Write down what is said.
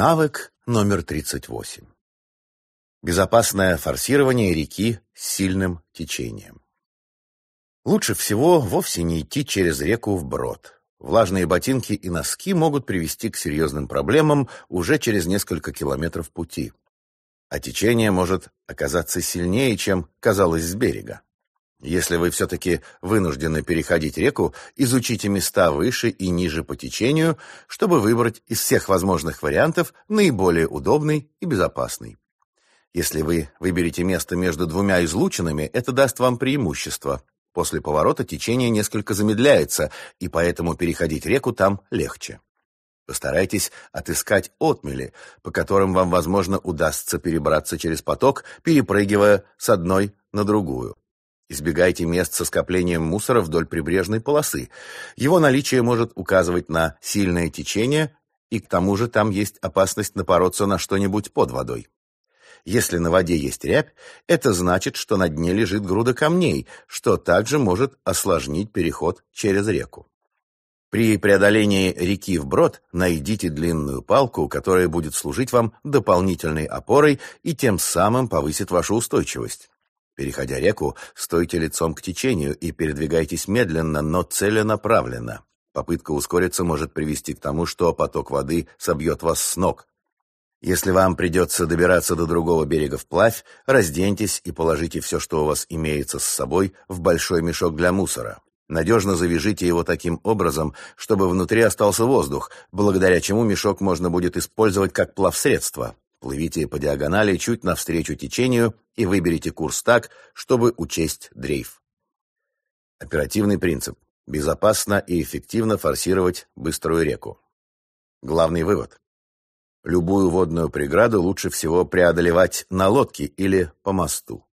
Навык номер 38. Безопасное форсирование реки с сильным течением. Лучше всего вовсе не идти через реку вброд. Влажные ботинки и носки могут привести к серьезным проблемам уже через несколько километров пути. А течение может оказаться сильнее, чем казалось с берега. Если вы все-таки вынуждены переходить реку, изучите места выше и ниже по течению, чтобы выбрать из всех возможных вариантов наиболее удобный и безопасный. Если вы выберете место между двумя излучинами, это даст вам преимущество. После поворота течение несколько замедляется, и поэтому переходить реку там легче. Постарайтесь отыскать отмели, по которым вам, возможно, удастся перебраться через поток, перепрыгивая с одной на другую. Избегайте мест со скоплением мусора вдоль прибрежной полосы. Его наличие может указывать на сильное течение, и к тому же там есть опасность напороться на что-нибудь под водой. Если на воде есть рябь, это значит, что на дне лежит груда камней, что также может осложнить переход через реку. При преодолении реки вброд найдите длинную палку, которая будет служить вам дополнительной опорой и тем самым повысит вашу устойчивость. Переходя реку, стойте лицом к течению и передвигайтесь медленно, но целенаправленно. Попытка ускориться может привести к тому, что поток воды собьет вас с ног. Если вам придется добираться до другого берега вплавь, разденьтесь и положите все, что у вас имеется с собой, в большой мешок для мусора. Надежно завяжите его таким образом, чтобы внутри остался воздух, благодаря чему мешок можно будет использовать как плавсредство. Плывите по диагонали чуть навстречу течению и выберите курс так, чтобы учесть дрейф. Оперативный принцип. Безопасно и эффективно форсировать быструю реку. Главный вывод. Любую водную преграду лучше всего преодолевать на лодке или по мосту.